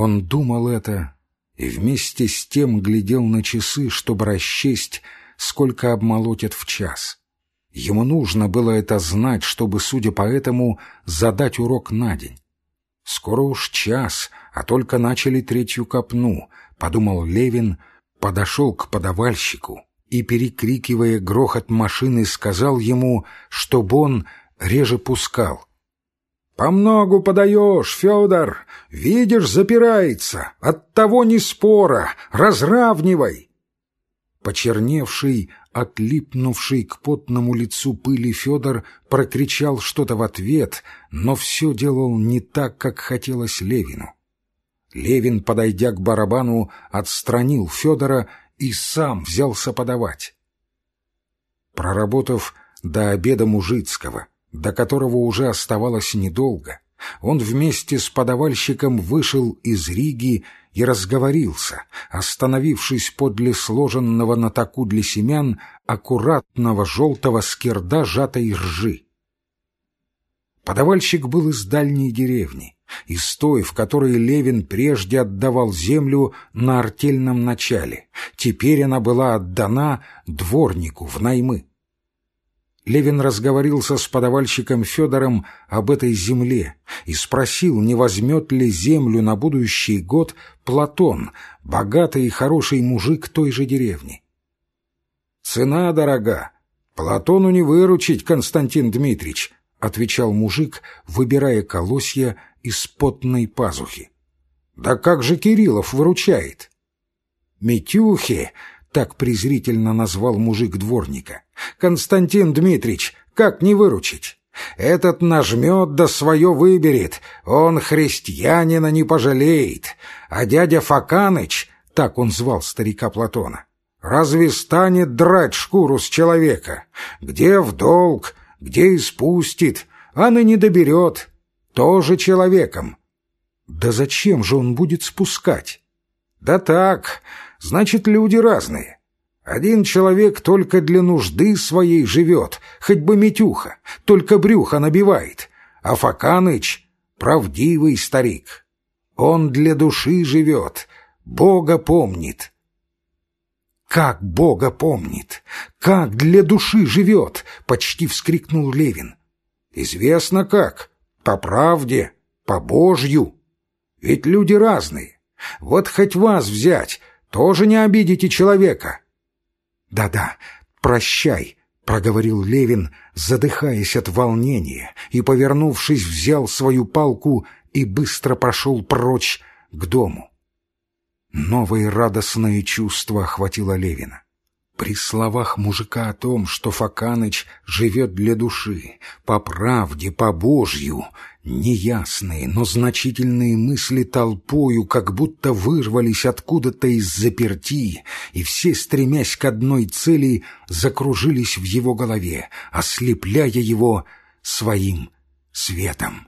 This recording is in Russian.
Он думал это и вместе с тем глядел на часы, чтобы расчесть, сколько обмолотят в час. Ему нужно было это знать, чтобы, судя по этому, задать урок на день. «Скоро уж час, а только начали третью копну», — подумал Левин, подошел к подавальщику и, перекрикивая грохот машины, сказал ему, чтобы он реже пускал. «По многу подаешь, Федор! Видишь, запирается! Оттого не спора! Разравнивай!» Почерневший, отлипнувший к потному лицу пыли Федор прокричал что-то в ответ, но все делал не так, как хотелось Левину. Левин, подойдя к барабану, отстранил Федора и сам взялся подавать. Проработав до обеда Мужицкого, до которого уже оставалось недолго, он вместе с подавальщиком вышел из Риги и разговорился, остановившись подле сложенного на таку для семян аккуратного желтого скирда жатой ржи. Подавальщик был из дальней деревни, из той, в которой Левин прежде отдавал землю на артельном начале. Теперь она была отдана дворнику в наймы. Левин разговорился с подавальщиком Федором об этой земле и спросил, не возьмет ли землю на будущий год Платон, богатый и хороший мужик той же деревни. «Цена дорога. Платону не выручить, Константин Дмитрич», — отвечал мужик, выбирая колосья из потной пазухи. «Да как же Кириллов выручает?» «Митюхи!» — так презрительно назвал мужик дворника. «Константин Дмитрич, как не выручить? Этот нажмет да свое выберет, он христианина не пожалеет, а дядя Факаныч, так он звал старика Платона, разве станет драть шкуру с человека? Где в долг, где испустит, а ныне доберет, тоже человеком. Да зачем же он будет спускать? Да так, значит, люди разные. Один человек только для нужды своей живет, хоть бы Митюха, только брюхо набивает, а Факаныч — правдивый старик. Он для души живет, Бога помнит. «Как Бога помнит! Как для души живет!» — почти вскрикнул Левин. «Известно как. По правде, по Божью. Ведь люди разные. Вот хоть вас взять, тоже не обидите человека». «Да-да, прощай», — проговорил Левин, задыхаясь от волнения, и, повернувшись, взял свою палку и быстро пошел прочь к дому. Новое радостное чувство охватило Левина. При словах мужика о том, что Факаныч живет для души, по правде, по Божью, неясные, но значительные мысли толпою как будто вырвались откуда-то из заперти, и все, стремясь к одной цели, закружились в его голове, ослепляя его своим светом.